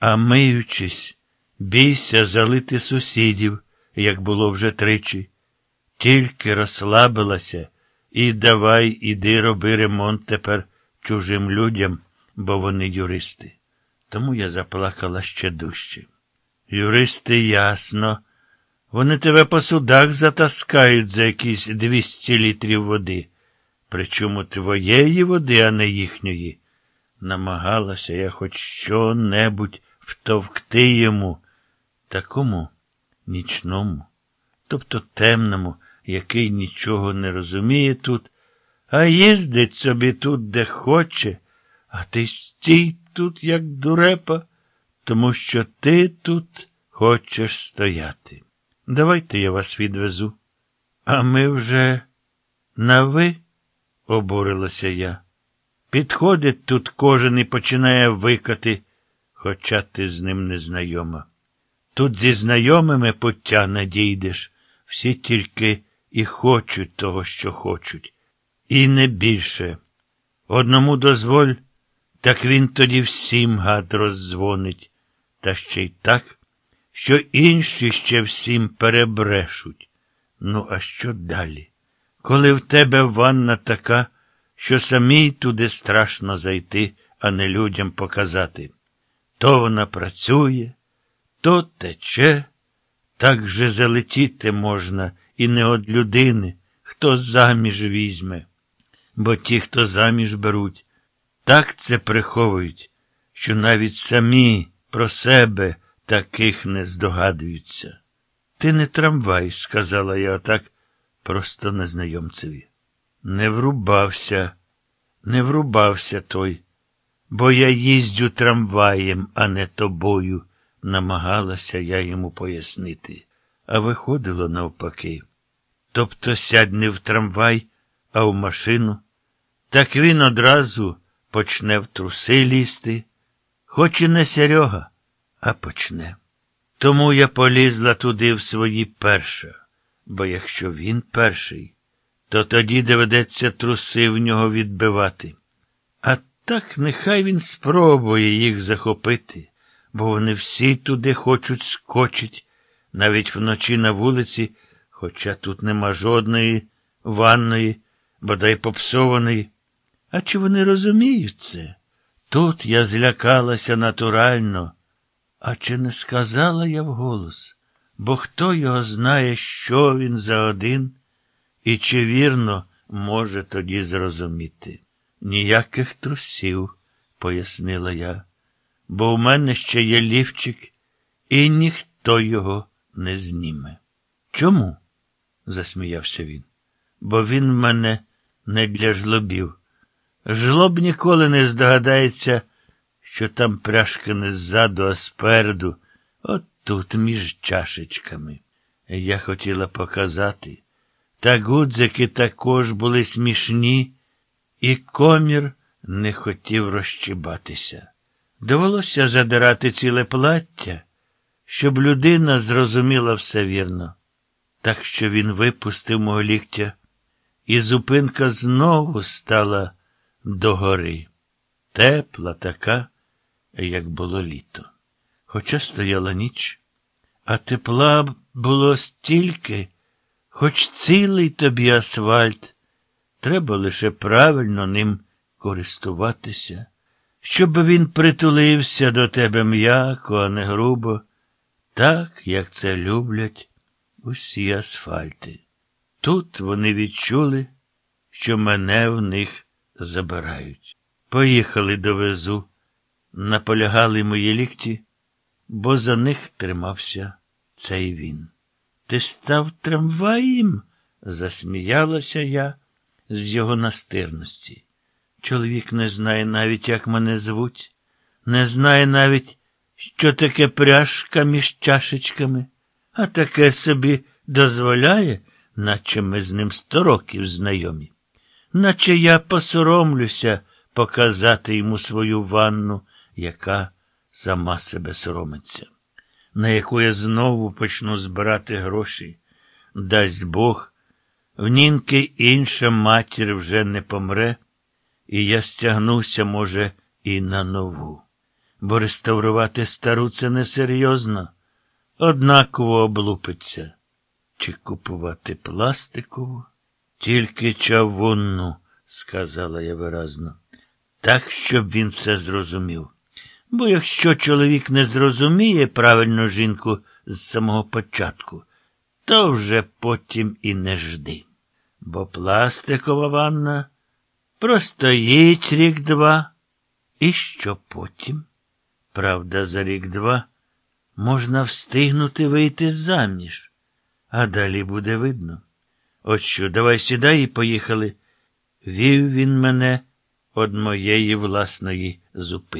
А миючись, бійся залити сусідів, як було вже тричі. Тільки розслабилася і давай іди роби ремонт тепер чужим людям, бо вони юристи. Тому я заплакала ще дужче. Юристи, ясно. Вони тебе по судах затаскають за якісь 200 літрів води. Причому твоєї води, а не їхньої. Намагалася я хоч що-небудь втовкти йому, такому нічному, тобто темному, який нічого не розуміє тут, а їздить собі тут, де хоче, а ти стій тут, як дурепа, тому що ти тут хочеш стояти. Давайте я вас відвезу. А ми вже на ви, обурилася я. Підходить тут кожен і починає викати, хоча ти з ним не знайома. Тут зі знайомими пуття не дійдеш, всі тільки і хочуть того, що хочуть, і не більше. Одному дозволь, так він тоді всім гад роздзвонить, та ще й так, що інші ще всім перебрешуть. Ну, а що далі? Коли в тебе ванна така, що самій туди страшно зайти, а не людям показати. То вона працює, то тече, так же залетіти можна і не од людини, хто заміж візьме. Бо ті, хто заміж беруть, так це приховують, що навіть самі про себе таких не здогадуються. Ти не трамвай, сказала я отак просто незнайомцеві. Не врубався, не врубався той, бо я їздю трамваєм, а не тобою, намагалася я йому пояснити, а виходило навпаки. Тобто сядь не в трамвай, а в машину, так він одразу почне в труси лізти, хоч і не Серега, а почне. Тому я полізла туди в свої перша, бо якщо він перший, то тоді доведеться труси в нього відбивати. Так нехай він спробує їх захопити, бо вони всі туди хочуть скочить, навіть вночі на вулиці, хоча тут нема жодної ванної, бодай попсованої. А чи вони розуміють це? Тут я злякалася натурально. А чи не сказала я вголос? Бо хто його знає, що він за один, і чи вірно може тоді зрозуміти? Ніяких трусів, пояснила я, бо в мене ще є лівчик, і ніхто його не зніме. Чому? засміявся він. Бо він мене не для жлобів. Жлоб ніколи не здогадається, що там пряжка не ззаду, а спереду, от тут між чашечками. Я хотіла показати. Та гудзики також були смішні, і комір не хотів розчібатися. Довелося задирати ціле плаття, щоб людина зрозуміла все вірно. Так що він випустив мого ліктя, і зупинка знову стала догори. Тепла така, як було літо. Хоча стояла ніч, а тепла було стільки, хоч цілий тобі асфальт, треба лише правильно ним користуватися, щоб він притулився до тебе м'яко, а не грубо, так, як це люблять усі асфальти. Тут вони відчули, що мене в них забирають. Поїхали до везу, наполягали мої лікті, бо за них тримався цей він. Ти став трамваєм? засміялася я з його настирності. Чоловік не знає навіть, як мене звуть, не знає навіть, що таке пряжка між чашечками, а таке собі дозволяє, наче ми з ним сто років знайомі. Наче я посоромлюся показати йому свою ванну, яка сама себе соромиться, на яку я знову почну збирати гроші. Дасть Бог, в нінки інша матір вже не помре, і я стягнуся, може, і на нову. бо реставрувати стару це несерйозно. Однаково облупиться. Чи купувати пластикову? Тільки чавунну, сказала я виразно, так, щоб він все зрозумів. Бо якщо чоловік не зрозуміє правильно жінку з самого початку, то вже потім і не жди. Бо пластикова ванна простоїть рік-два. І що потім? Правда, за рік-два можна встигнути вийти заміж, а далі буде видно. От що, давай сідай і поїхали. Вів він мене од моєї власної зупинки.